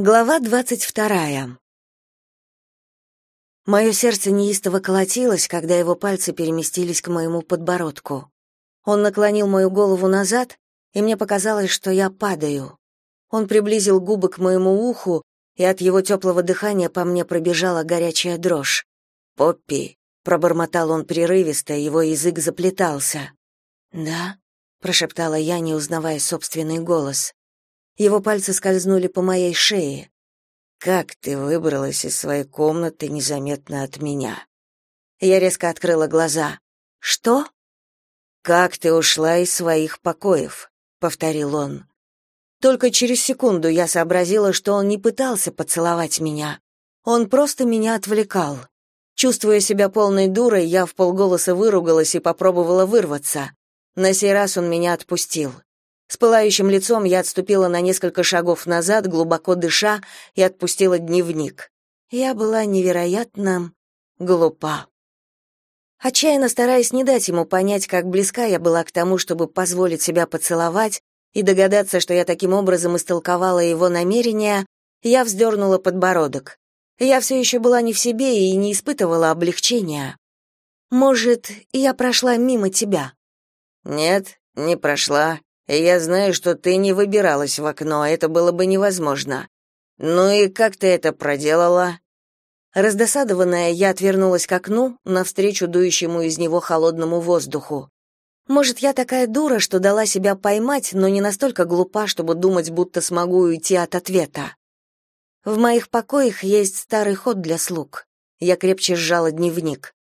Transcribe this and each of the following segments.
Глава двадцать вторая. Мое сердце неистово колотилось, когда его пальцы переместились к моему подбородку. Он наклонил мою голову назад, и мне показалось, что я падаю. Он приблизил губы к моему уху, и от его теплого дыхания по мне пробежала горячая дрожь. «Поппи», — пробормотал он прерывисто, его язык заплетался. «Да», — прошептала я, не узнавая собственный голос. Его пальцы скользнули по моей шее. Как ты выбралась из своей комнаты незаметно от меня? Я резко открыла глаза. Что? Как ты ушла из своих покоев? повторил он. Только через секунду я сообразила, что он не пытался поцеловать меня. Он просто меня отвлекал. Чувствуя себя полной дурой, я вполголоса выругалась и попробовала вырваться. На сей раз он меня отпустил. С пылающим лицом я отступила на несколько шагов назад, глубоко дыша, и отпустила дневник. Я была невероятно глупа. Отчаянно стараясь не дать ему понять, как близка я была к тому, чтобы позволить себя поцеловать, и догадаться, что я таким образом истолковала его намерения, я вздернула подбородок. Я все еще была не в себе и не испытывала облегчения. «Может, я прошла мимо тебя?» «Нет, не прошла», я знаю, что ты не выбиралась в окно, это было бы невозможно. Ну и как ты это проделала? Раздосадованная, я отвернулась к окну, навстречу дующему из него холодному воздуху. Может, я такая дура, что дала себя поймать, но не настолько глупа, чтобы думать, будто смогу уйти от ответа. В моих покоях есть старый ход для слуг. Я крепче сжала дневник.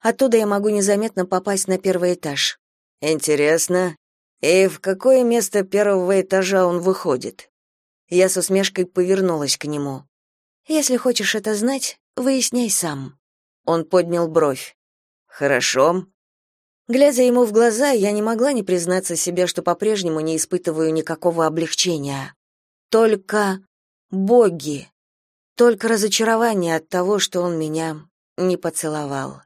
Оттуда я могу незаметно попасть на первый этаж. Интересно, и в какое место первого этажа он выходит? Я с усмешкой повернулась к нему. Если хочешь это знать, выясняй сам. Он поднял бровь. Хорошо. Глядя ему в глаза, я не могла не признаться себе, что по-прежнему не испытываю никакого облегчения. Только боги. Только разочарование от того, что он меня не поцеловал.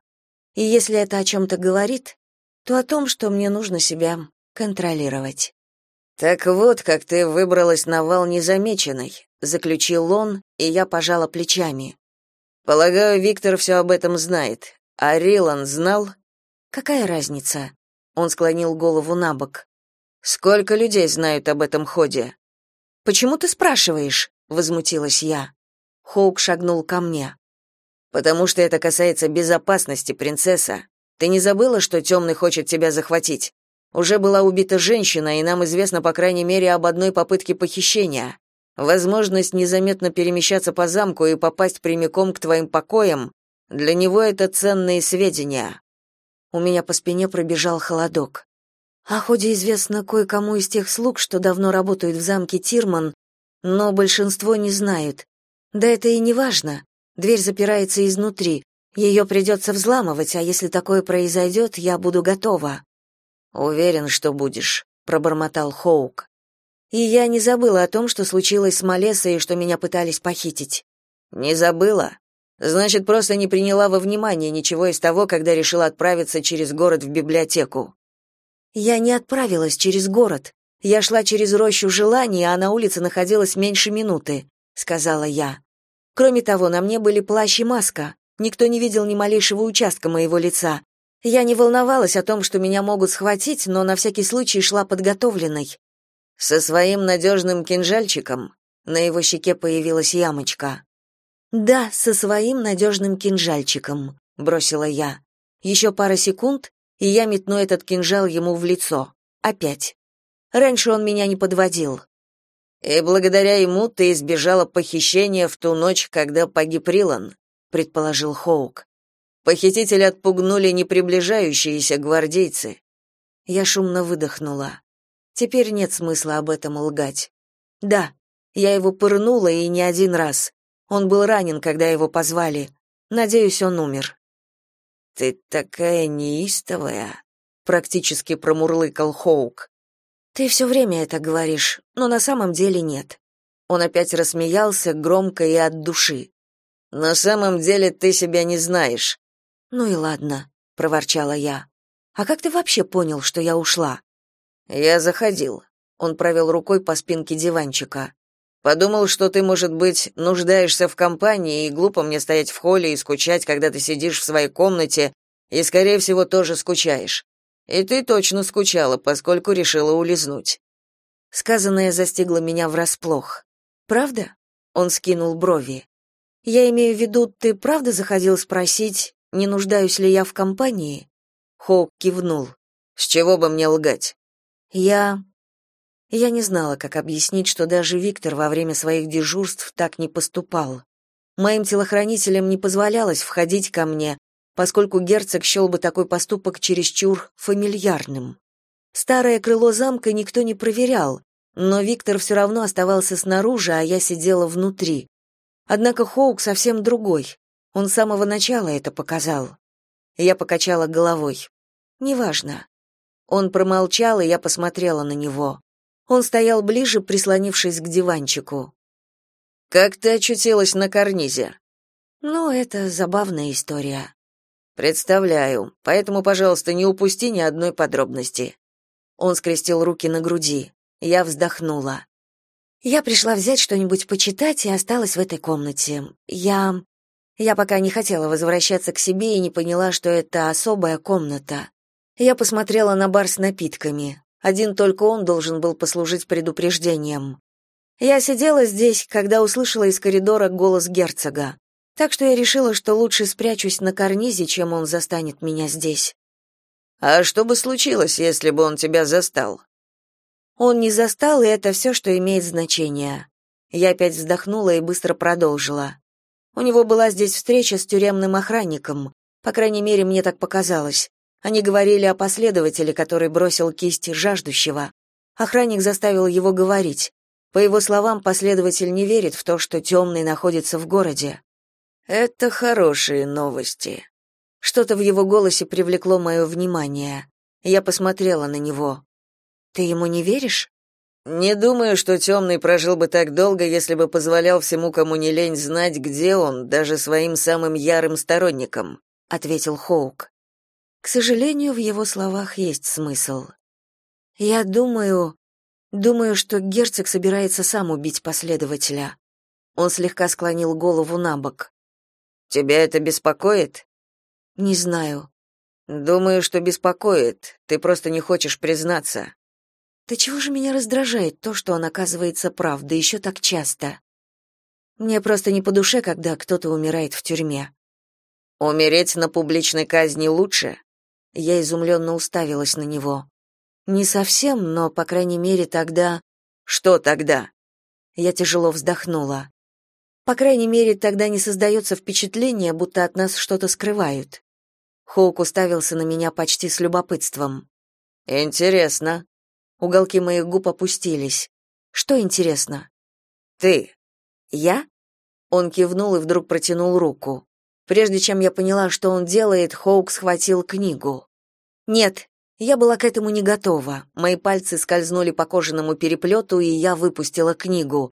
И если это о чем то говорит, то о том, что мне нужно себя контролировать. Так вот, как ты выбралась на вал незамеченной, заключил он, и я пожала плечами. Полагаю, Виктор все об этом знает. А Рилан знал? Какая разница? Он склонил голову набок. Сколько людей знают об этом ходе? Почему ты спрашиваешь? возмутилась я. Хоук шагнул ко мне. Потому что это касается безопасности, принцесса. Ты не забыла, что темный хочет тебя захватить? Уже была убита женщина, и нам известно по крайней мере об одной попытке похищения. Возможность незаметно перемещаться по замку и попасть прямиком к твоим покоям для него это ценные сведения. У меня по спине пробежал холодок. О ходе известно кое-кому из тех слуг, что давно работают в замке Тирман, но большинство не знают. Да это и не важно. Дверь запирается изнутри. Ее придется взламывать, а если такое произойдет, я буду готова. Уверен, что будешь, пробормотал Хоук. И я не забыла о том, что случилось с Малесой и что меня пытались похитить. Не забыла? Значит, просто не приняла во внимание ничего из того, когда решила отправиться через город в библиотеку. Я не отправилась через город. Я шла через рощу желаний, а на улице находилась меньше минуты, сказала я. Кроме того, на мне были плащ и маска. Никто не видел ни малейшего участка моего лица, я не волновалась о том, что меня могут схватить, но на всякий случай шла подготовленной. Со своим надежным кинжальчиком на его щеке появилась ямочка. Да, со своим надежным кинжальчиком, бросила я. Еще пара секунд, и я метну этот кинжал ему в лицо. Опять. Раньше он меня не подводил. И благодаря ему ты избежала похищения в ту ночь, когда погиб Рилан, предположил Хоук. Похитители отпугнули неприближающиеся гвардейцы. Я шумно выдохнула. Теперь нет смысла об этом лгать. Да, я его пырнула и не один раз. Он был ранен, когда его позвали. Надеюсь, он умер. Ты такая неистовая, практически промурлыкал Хоук. Ты все время это говоришь, но на самом деле нет. Он опять рассмеялся громко и от души. На самом деле ты себя не знаешь. Ну и ладно, проворчала я. А как ты вообще понял, что я ушла? Я заходил. Он провел рукой по спинке диванчика. Подумал, что ты, может быть, нуждаешься в компании, и глупо мне стоять в холле и скучать, когда ты сидишь в своей комнате и, скорее всего, тоже скучаешь. И ты точно скучала, поскольку решила улизнуть. Сказанное застигло меня врасплох. Правда? Он скинул брови. Я имею в виду, ты правда заходил спросить, не нуждаюсь ли я в компании? Хоук кивнул. С чего бы мне лгать? Я я не знала, как объяснить, что даже Виктор во время своих дежурств так не поступал. Моим телохранителям не позволялось входить ко мне, поскольку герцог счел бы такой поступок чересчур фамильярным. Старое крыло замка никто не проверял, но Виктор все равно оставался снаружи, а я сидела внутри. Однако Хоук совсем другой. Он с самого начала это показал. Я покачала головой. Неважно. Он промолчал, и я посмотрела на него. Он стоял ближе, прислонившись к диванчику. Как ты очутилась на карнизе? Ну, это забавная история. Представляю. Поэтому, пожалуйста, не упусти ни одной подробности. Он скрестил руки на груди. Я вздохнула. Я пришла взять что-нибудь почитать и осталась в этой комнате. Я я пока не хотела возвращаться к себе и не поняла, что это особая комната. Я посмотрела на бар с напитками. Один только он должен был послужить предупреждением. Я сидела здесь, когда услышала из коридора голос герцога. Так что я решила, что лучше спрячусь на карнизе, чем он застанет меня здесь. А что бы случилось, если бы он тебя застал? Он не застал, и это все, что имеет значение. Я опять вздохнула и быстро продолжила. У него была здесь встреча с тюремным охранником. По крайней мере, мне так показалось. Они говорили о последователе, который бросил кисть жаждущего. Охранник заставил его говорить. По его словам, последователь не верит в то, что темный находится в городе. Это хорошие новости. Что-то в его голосе привлекло мое внимание. Я посмотрела на него. Ты ему не веришь? Не думаю, что темный прожил бы так долго, если бы позволял всему, кому не лень, знать, где он, даже своим самым ярым сторонникам, ответил Хоук. К сожалению, в его словах есть смысл. Я думаю, думаю, что герцог собирается сам убить последователя. Он слегка склонил голову на бок. Тебя это беспокоит? Не знаю. Думаю, что беспокоит. Ты просто не хочешь признаться. Да чего же меня раздражает то, что он оказывается прав, да еще так часто. Мне просто не по душе, когда кто-то умирает в тюрьме. Умереть на публичной казни лучше? Я изумленно уставилась на него. Не совсем, но, по крайней мере, тогда... Что тогда? Я тяжело вздохнула. По крайней мере, тогда не создается впечатление, будто от нас что-то скрывают. Хоук уставился на меня почти с любопытством. Интересно. Уголки моих губ опустились. Что интересно? Ты. Я? Он кивнул и вдруг протянул руку. Прежде чем я поняла, что он делает, Хоук схватил книгу. Нет, я была к этому не готова. Мои пальцы скользнули по кожаному переплету, и я выпустила книгу.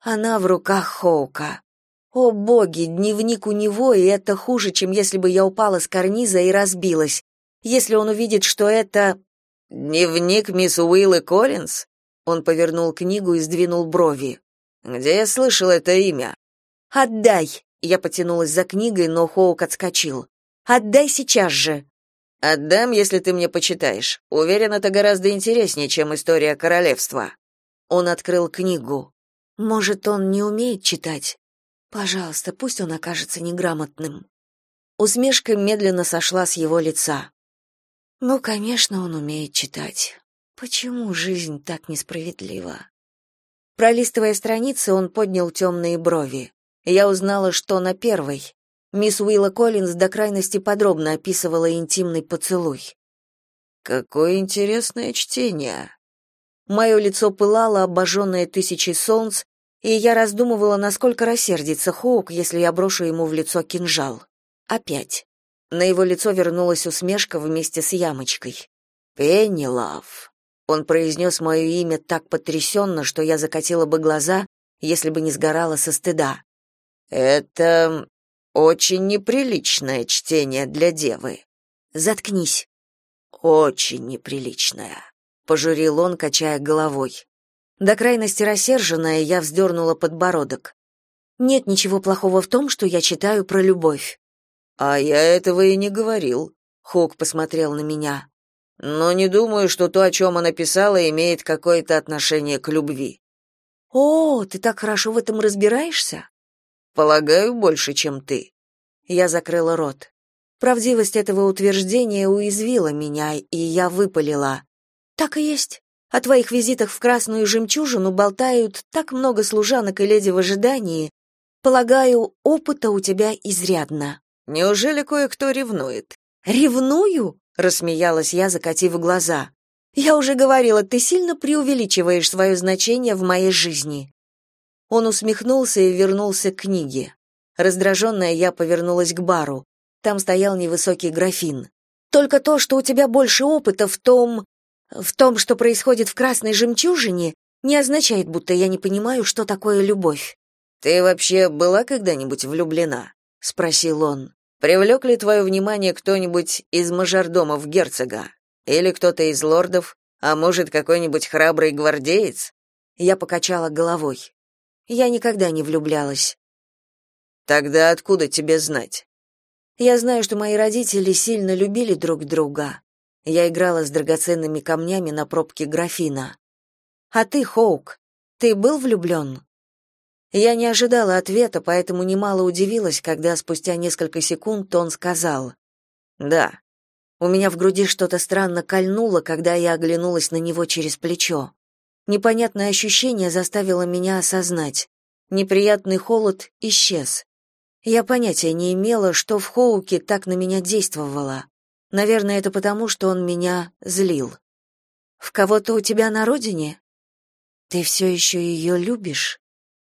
Она в руках Хоука. О боги, дневник у него, и это хуже, чем если бы я упала с карниза и разбилась. Если он увидит, что это... Дневник мисс Уиллы Коллинз? Он повернул книгу и сдвинул брови. Где я слышал это имя? Отдай. Я потянулась за книгой, но Хоук отскочил. Отдай сейчас же. Отдам, если ты мне почитаешь. Уверен, это гораздо интереснее, чем история королевства. Он открыл книгу. Может, он не умеет читать? Пожалуйста, пусть он окажется неграмотным. Усмешка медленно сошла с его лица. Ну, конечно, он умеет читать. Почему жизнь так несправедлива? Пролистывая страницы, он поднял темные брови. Я узнала, что на первой Мисс Уилла Коллинз до крайности подробно описывала интимный поцелуй. Какое интересное чтение. Мое лицо пылало, обожженное тысячей солнц, и я раздумывала, насколько рассердится Хоук, если я брошу ему в лицо кинжал. Опять. На его лицо вернулась усмешка вместе с ямочкой. «Пенни Лав». Он произнес мое имя так потрясенно, что я закатила бы глаза, если бы не сгорала со стыда. «Это очень неприличное чтение для девы. Заткнись. Очень неприличное, пожурил он, качая головой. До крайности рассерженная, я вздернула подбородок. Нет ничего плохого в том, что я читаю про любовь. А я этого и не говорил. Хок посмотрел на меня. Но не думаю, что то, о чем она писала, имеет какое-то отношение к любви. О, ты так хорошо в этом разбираешься? Полагаю, больше, чем ты. Я закрыла рот. Правдивость этого утверждения уязвила меня, и я выпалила: "Так и есть. О твоих визитах в Красную жемчужину болтают так много служанок и леди в ожидании. Полагаю, опыта у тебя изрядно. Неужели кое-кто ревнует? Ревную? рассмеялась я, закатив глаза. Я уже говорила, ты сильно преувеличиваешь свое значение в моей жизни. Он усмехнулся и вернулся к книге. Раздраженная, я повернулась к бару. Там стоял невысокий графин. Только то, что у тебя больше опыта в том, в том, что происходит в красной жемчужине, не означает, будто я не понимаю, что такое любовь. Ты вообще была когда-нибудь влюблена? спросил он. Привлек ли твое внимание кто-нибудь из мажордомов герцога или кто-то из лордов, а может, какой-нибудь храбрый гвардеец? Я покачала головой. Я никогда не влюблялась. Тогда откуда тебе знать? Я знаю, что мои родители сильно любили друг друга. Я играла с драгоценными камнями на пробке графина. А ты, Хоук, ты был влюблен?» Я не ожидала ответа, поэтому немало удивилась, когда спустя несколько секунд он сказал: "Да". У меня в груди что-то странно кольнуло, когда я оглянулась на него через плечо. Непонятное ощущение заставило меня осознать. Неприятный холод исчез. Я понятия не имела, что в Хоуке так на меня действовало. Наверное, это потому, что он меня злил. В кого-то у тебя на родине? Ты все еще ее любишь?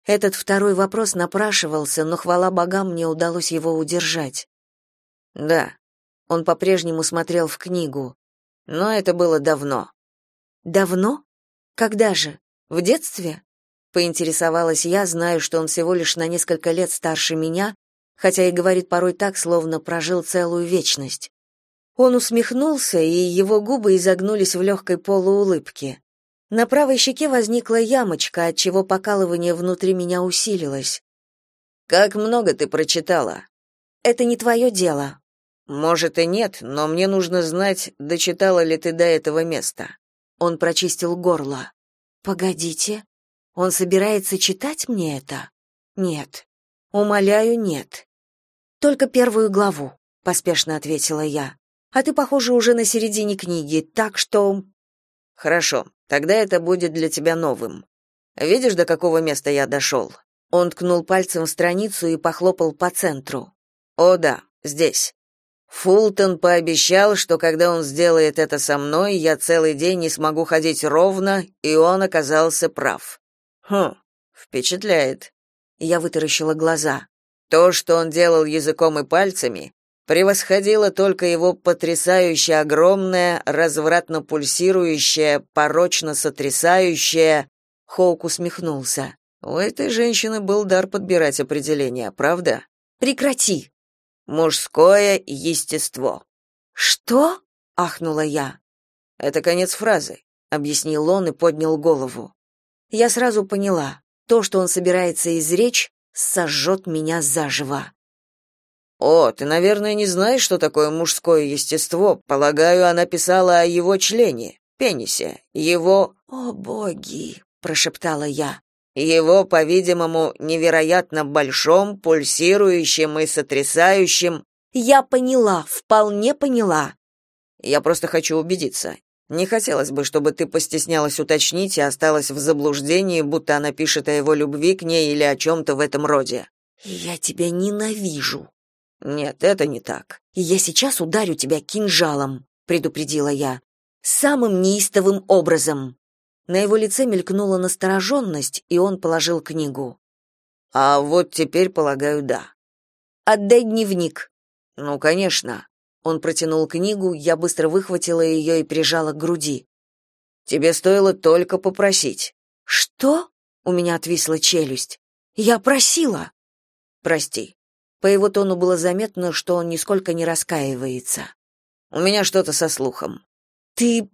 Этот второй вопрос напрашивался, но хвала богам мне удалось его удержать. Да. Он по-прежнему смотрел в книгу. Но это было давно. Давно? Когда же? В детстве? поинтересовалась я, знаю, что он всего лишь на несколько лет старше меня, хотя и говорит порой так, словно прожил целую вечность. Он усмехнулся, и его губы изогнулись в легкой полуулыбке. На правой щеке возникла ямочка, от чего покалывание внутри меня усилилось. Как много ты прочитала? Это не твое дело. Может и нет, но мне нужно знать, дочитала ли ты до этого места. Он прочистил горло. Погодите. Он собирается читать мне это? Нет. Умоляю, нет. Только первую главу, поспешно ответила я. А ты, похоже, уже на середине книги, так что Хорошо. Тогда это будет для тебя новым. Видишь, до какого места я дошел?» Он ткнул пальцем в страницу и похлопал по центру. О да, здесь. Фултон пообещал, что когда он сделает это со мной, я целый день не смогу ходить ровно, и он оказался прав. Хм, впечатляет. Я вытаращила глаза. То, что он делал языком и пальцами, превосходило только его потрясающе огромное, развратно пульсирующее, порочно сотрясающее. Хоук усмехнулся. У этой женщины был дар подбирать определения, правда? Прекрати. Мужское естество. Что? ахнула я. Это конец фразы, объяснил он и поднял голову. Я сразу поняла, то, что он собирается изречь, сожжет меня заживо. О, ты, наверное, не знаешь, что такое мужское естество. Полагаю, она писала о его члене, пенисе, его О, боги, прошептала я. Его, по-видимому, невероятно большом, пульсирующем и сотрясающем. Я поняла, вполне поняла. Я просто хочу убедиться. Не хотелось бы, чтобы ты постеснялась уточнить и осталась в заблуждении, будто она пишет о его любви к ней или о чем-то в этом роде. Я тебя ненавижу, нет, это не так. Я сейчас ударю тебя кинжалом, предупредила я. Самым неистовым образом. На его лице мелькнула настороженность, и он положил книгу. А вот теперь, полагаю, да. Отдай дневник. Ну, конечно. Он протянул книгу, я быстро выхватила ее и прижала к груди. Тебе стоило только попросить. Что? У меня отвисла челюсть. Я просила. Прости. По его тону было заметно, что он нисколько не раскаивается. У меня что-то со слухом. Ты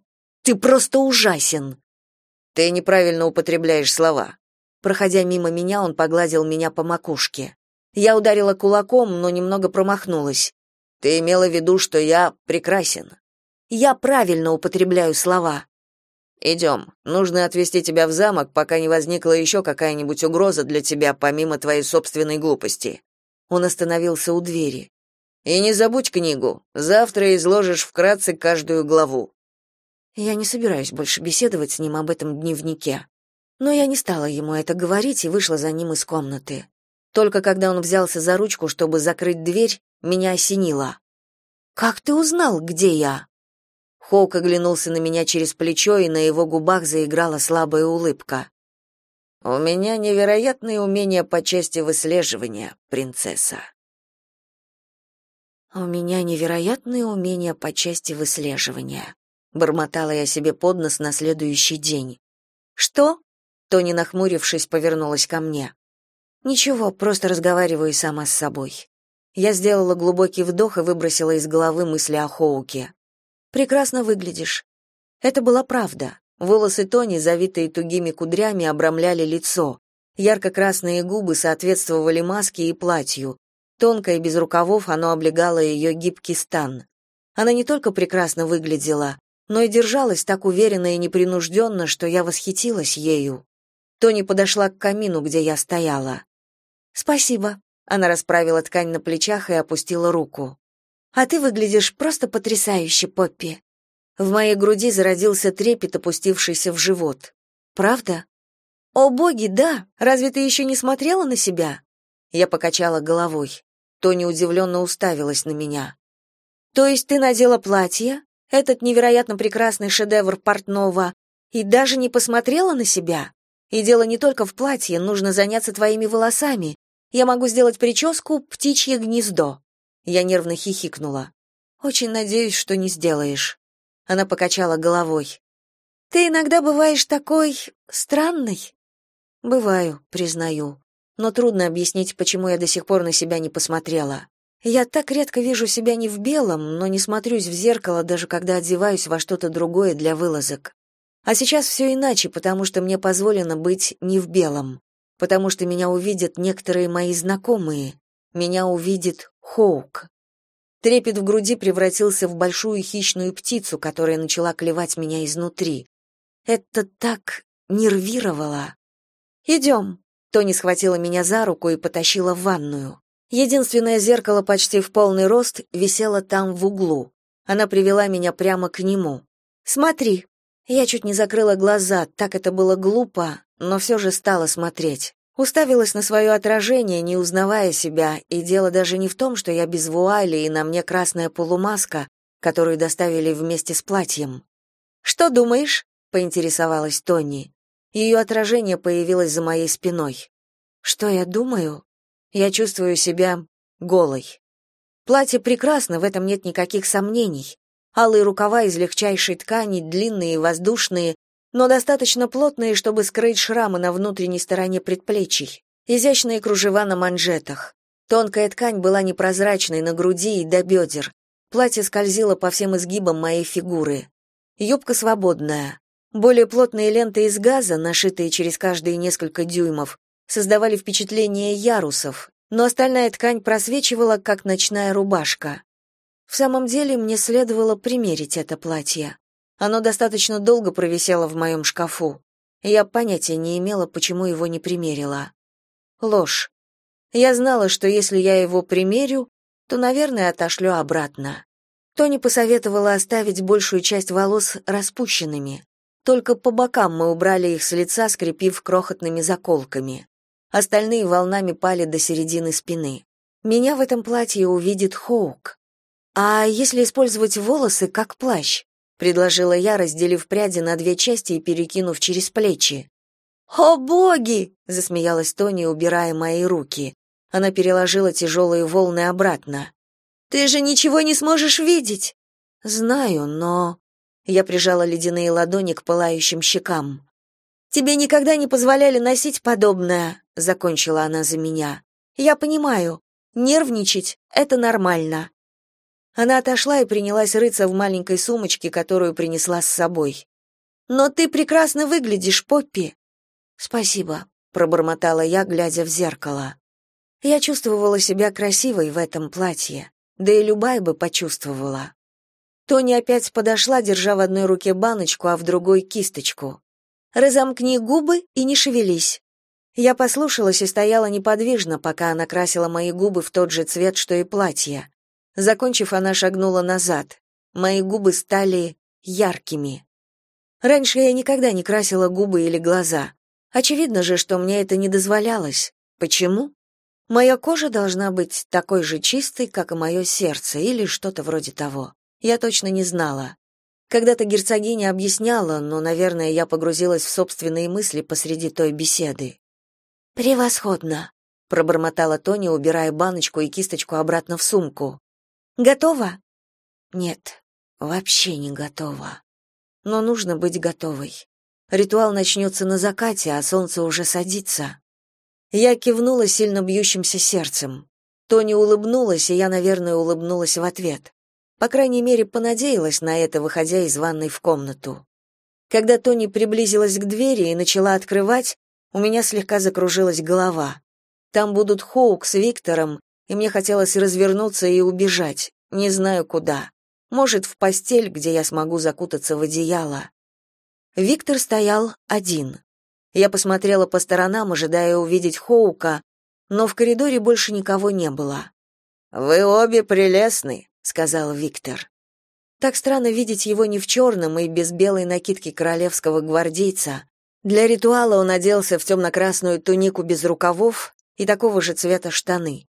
ты просто ужасен. Ты неправильно употребляешь слова. Проходя мимо меня, он погладил меня по макушке. Я ударила кулаком, но немного промахнулась. Ты имела в виду, что я прекрасен. Я правильно употребляю слова. Идем. Нужно отвезти тебя в замок, пока не возникла еще какая-нибудь угроза для тебя, помимо твоей собственной глупости. Он остановился у двери. И не забудь книгу. Завтра изложишь вкратце каждую главу. Я не собираюсь больше беседовать с ним об этом дневнике. Но я не стала ему это говорить и вышла за ним из комнаты. Только когда он взялся за ручку, чтобы закрыть дверь, меня осенило. «Как ты узнал, где я?» Хоук оглянулся на меня через плечо, и на его губах заиграла слабая улыбка. «У меня невероятные умения по части выслеживания, принцесса». «У меня невероятные умения по части выслеживания», — бормотала я себе под нос на следующий день. «Что?» — Тони, нахмурившись, повернулась ко мне. «Ничего, просто разговариваю сама с собой». Я сделала глубокий вдох и выбросила из головы мысли о Хоуке. «Прекрасно выглядишь». Это была правда. Волосы Тони, завитые тугими кудрями, обрамляли лицо. Ярко-красные губы соответствовали маске и платью. Тонкое, без рукавов, оно облегало ее гибкий стан. Она не только прекрасно выглядела, но и держалась так уверенно и непринужденно, что я восхитилась ею. Тони подошла к камину, где я стояла. «Спасибо», она расправила ткань на плечах и опустила руку. А ты выглядишь просто потрясающе, Поппи. В моей груди зародился трепет, опустившийся в живот. Правда? О боги, да. Разве ты еще не смотрела на себя? Я покачала головой. Тони удивленно уставилась на меня. То есть ты надела платье, этот невероятно прекрасный шедевр портного, и даже не посмотрела на себя? И дело не только в платье, нужно заняться твоими волосами, я могу сделать прическу «Птичье гнездо». Я нервно хихикнула. Очень надеюсь, что не сделаешь. Она покачала головой. Ты иногда бываешь такой странный. Бываю, признаю. Но трудно объяснить, почему я до сих пор на себя не посмотрела. Я так редко вижу себя не в белом, но не смотрюсь в зеркало, даже когда одеваюсь во что-то другое для вылазок. А сейчас все иначе, потому что мне позволено быть не в белом потому что меня увидят некоторые мои знакомые. Меня увидит Хоук. Трепет в груди превратился в большую хищную птицу, которая начала клевать меня изнутри. Это так нервировало. «Идем». Тони схватила меня за руку и потащила в ванную. Единственное зеркало почти в полный рост висело там в углу. Она привела меня прямо к нему. «Смотри». Я чуть не закрыла глаза, так это было глупо, но все же стала смотреть. Уставилась на свое отражение, не узнавая себя, и дело даже не в том, что я без вуали и на мне красная полумаска, которую доставили вместе с платьем. «Что думаешь?» — поинтересовалась Тони. Ее отражение появилось за моей спиной. «Что я думаю?» Я чувствую себя голой. Платье прекрасно, в этом нет никаких сомнений. Алые рукава из легчайшей ткани, длинные и воздушные, но достаточно плотные, чтобы скрыть шрамы на внутренней стороне предплечий, изящные кружева на манжетах. Тонкая ткань была непрозрачной на груди и до бедер. Платье скользило по всем изгибам моей фигуры. Юбка свободная. Более плотные ленты из газа, нашитые через каждые несколько дюймов, создавали впечатление ярусов, но остальная ткань просвечивала, как ночная рубашка. В самом деле мне следовало примерить это платье. Оно достаточно долго провисело в моем шкафу. Я понятия не имела, почему его не примерила. Ложь. Я знала, что если я его примерю, то, наверное, отошлю обратно. Тони посоветовала оставить большую часть волос распущенными. Только по бокам мы убрали их с лица, скрепив крохотными заколками. Остальные волнами пали до середины спины. Меня в этом платье увидит Хоук. А если использовать волосы как плащ? Предложила я, разделив пряди на две части и перекинув через плечи. «О, боги!» — засмеялась Тони, убирая мои руки. Она переложила тяжелые волны обратно. «Ты же ничего не сможешь видеть!» «Знаю, но...» Я прижала ледяные ладони к пылающим щекам. «Тебе никогда не позволяли носить подобное», — закончила она за меня. «Я понимаю, нервничать — это нормально. Она отошла и принялась рыться в маленькой сумочке, которую принесла с собой. Но ты прекрасно выглядишь, Поппи. Спасибо, пробормотала я, глядя в зеркало. Я чувствовала себя красивой в этом платье, да и любая бы почувствовала. Тони опять подошла, держа в одной руке баночку, а в другой кисточку. Разомкни губы и не шевелись. Я послушалась и стояла неподвижно, пока она красила мои губы в тот же цвет, что и платье. Закончив, она шагнула назад. Мои губы стали яркими. Раньше я никогда не красила губы или глаза. Очевидно же, что мне это не дозволялось. Почему? Моя кожа должна быть такой же чистой, как и мое сердце, или что-то вроде того. Я точно не знала. Когда-то герцогиня объясняла, но, наверное, я погрузилась в собственные мысли посреди той беседы. «Превосходно», — пробормотала Тони, убирая баночку и кисточку обратно в сумку. «Готова?» «Нет, вообще не готова. Но нужно быть готовой. Ритуал начнется на закате, а солнце уже садится». Я кивнула сильно бьющимся сердцем. Тони улыбнулась, и я, наверное, улыбнулась в ответ. По крайней мере, понадеялась на это, выходя из ванной в комнату. Когда Тони приблизилась к двери и начала открывать, у меня слегка закружилась голова. Там будут Хоук с Виктором, и мне хотелось развернуться и убежать, не знаю куда. Может, в постель, где я смогу закутаться в одеяло. Виктор стоял один. Я посмотрела по сторонам, ожидая увидеть Хоука, но в коридоре больше никого не было. «Вы обе прелестны», — сказал Виктор. Так странно видеть его не в черном и без белой накидки королевского гвардейца, для ритуала он оделся в темно-красную тунику без рукавов и такого же цвета штаны.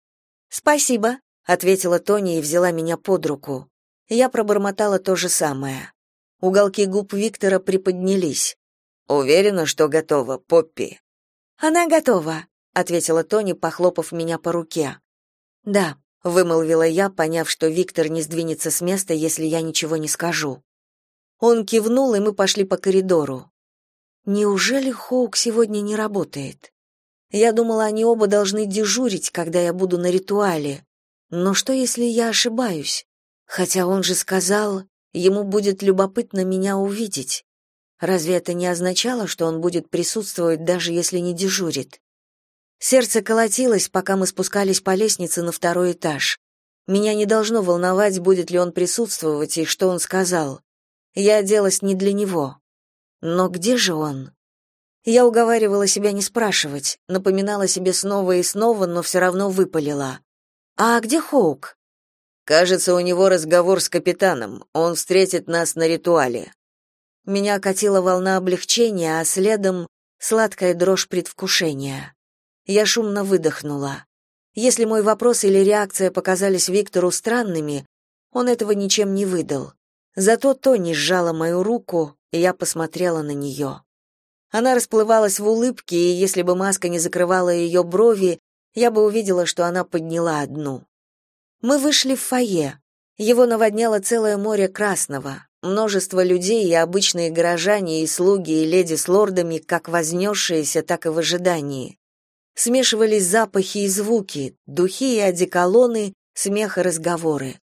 «Спасибо», — ответила Тони и взяла меня под руку. Я пробормотала то же самое. Уголки губ Виктора приподнялись. «Уверена, что готова, Поппи?» «Она готова», — ответила Тони, похлопав меня по руке. «Да», — вымолвила я, поняв, что Виктор не сдвинется с места, если я ничего не скажу. Он кивнул, и мы пошли по коридору. Неужели Хоук сегодня не работает? Я думала, они оба должны дежурить, когда я буду на ритуале. Но что, если я ошибаюсь? Хотя он же сказал, ему будет любопытно меня увидеть. Разве это не означало, что он будет присутствовать, даже если не дежурит? Сердце колотилось, пока мы спускались по лестнице на второй этаж. Меня не должно волновать, будет ли он присутствовать и что он сказал. Я оделась не для него. Но где же он? Я уговаривала себя не спрашивать, напоминала себе снова и снова, но все равно выпалила. «А где Хоук?» «Кажется, у него разговор с капитаном. Он встретит нас на ритуале». Меня окатила волна облегчения, а следом сладкая дрожь предвкушения. Я шумно выдохнула. Если мой вопрос или реакция показались Виктору странными, он этого ничем не выдал. Зато Тони сжала мою руку, и я посмотрела на нее. Она расплывалась в улыбке, и если бы маска не закрывала ее брови, я бы увидела, что она подняла одну. Мы вышли в фойе. Его наводняло целое море красного. Множество людей и обычные горожане, и слуги, и леди с лордами, как вознесшиеся, так и в ожидании. Смешивались запахи и звуки, духи и одеколоны, смех и разговоры.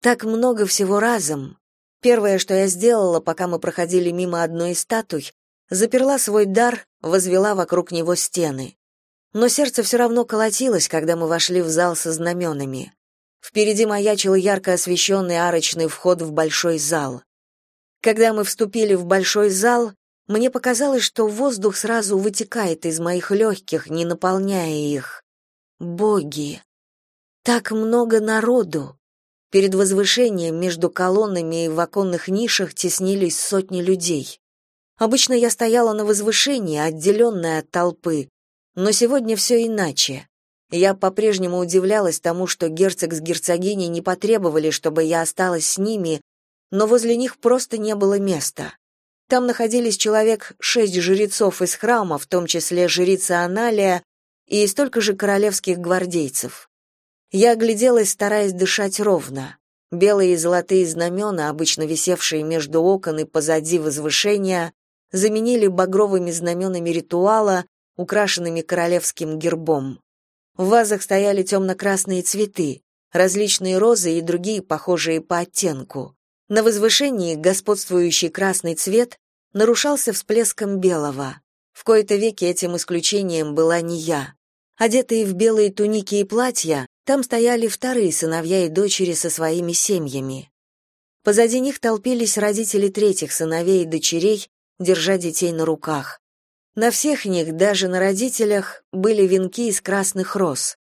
Так много всего разом, Первое, что я сделала, пока мы проходили мимо одной из статуй, заперла свой дар, возвела вокруг него стены. Но сердце все равно колотилось, когда мы вошли в зал со знаменами. Впереди маячил ярко освещенный арочный вход в большой зал. Когда мы вступили в большой зал, мне показалось, что воздух сразу вытекает из моих легких, не наполняя их. Боги! Так много народу! Перед возвышением между колоннами и в оконных нишах теснились сотни людей. Обычно я стояла на возвышении, отделенная от толпы, но сегодня все иначе. Я по-прежнему удивлялась тому, что герцог с герцогиней не потребовали, чтобы я осталась с ними, но возле них просто не было места. Там находились человек шесть жрецов из храма, в том числе жрица Аналия, и столько же королевских гвардейцев. Я огляделась, стараясь дышать ровно. Белые и золотые знамена, обычно висевшие между окон и позади возвышения, заменили багровыми знаменами ритуала, украшенными королевским гербом. В вазах стояли темно-красные цветы, различные розы и другие, похожие по оттенку. На возвышении господствующий красный цвет нарушался всплеском белого. В кои-то веки этим исключением была не я. Одетые в белые туники и платья, там стояли вторые сыновья и дочери со своими семьями. Позади них толпились родители третьих сыновей и дочерей, держа детей на руках. На всех них, даже на родителях, были венки из красных роз.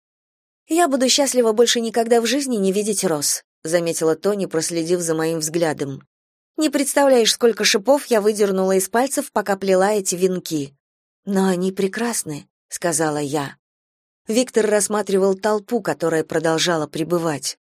«Я буду счастлива больше никогда в жизни не видеть роз», заметила Тони, проследив за моим взглядом. «Не представляешь, сколько шипов я выдернула из пальцев, пока плела эти венки». «Но они прекрасны», — сказала я. Виктор рассматривал толпу, которая продолжала пребывать.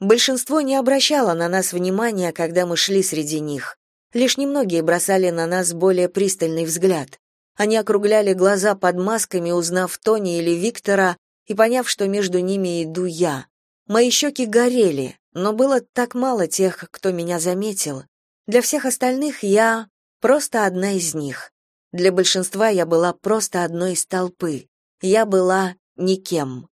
Большинство не обращало на нас внимания, когда мы шли среди них. Лишь немногие бросали на нас более пристальный взгляд. Они округляли глаза под масками, узнав Тони или Виктора и поняв, что между ними иду я. Мои щеки горели, но было так мало тех, кто меня заметил. Для всех остальных я просто одна из них. Для большинства я была просто одной из толпы. Я была никем.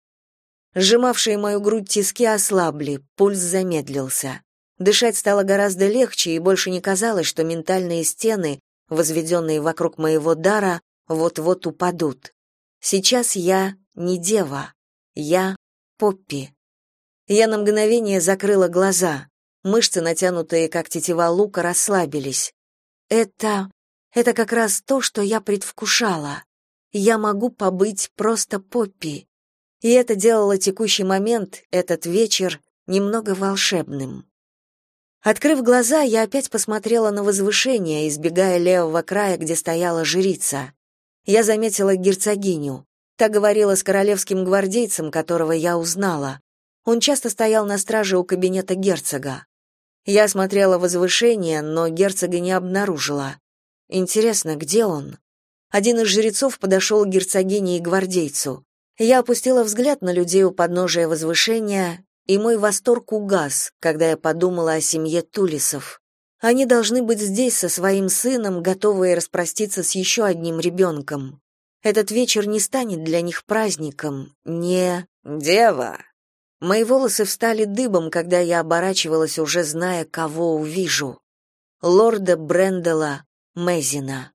Сжимавшие мою грудь тиски ослабли, пульс замедлился. Дышать стало гораздо легче, и больше не казалось, что ментальные стены, возведенные вокруг моего дара, вот-вот упадут. Сейчас я не дева, я Поппи. Я на мгновение закрыла глаза. Мышцы, натянутые как тетива лука, расслабились. Это это как раз то, что я предвкушала я могу побыть просто Поппи. И это делало текущий момент, этот вечер, немного волшебным. Открыв глаза, я опять посмотрела на возвышение, избегая левого края, где стояла жрица. Я заметила герцогиню. Та говорила с королевским гвардейцем, которого я узнала. Он часто стоял на страже у кабинета герцога. Я смотрела возвышение, но герцога не обнаружила. Интересно, где он? Один из жрецов подошел к герцогине и гвардейцу. Я опустила взгляд на людей у подножия возвышения, и мой восторг угас, когда я подумала о семье Тулисов. Они должны быть здесь со своим сыном, готовые распроститься с еще одним ребенком. Этот вечер не станет для них праздником, не... «Дева!» Мои волосы встали дыбом, когда я оборачивалась, уже зная, кого увижу. Лорда Брендела Мезина.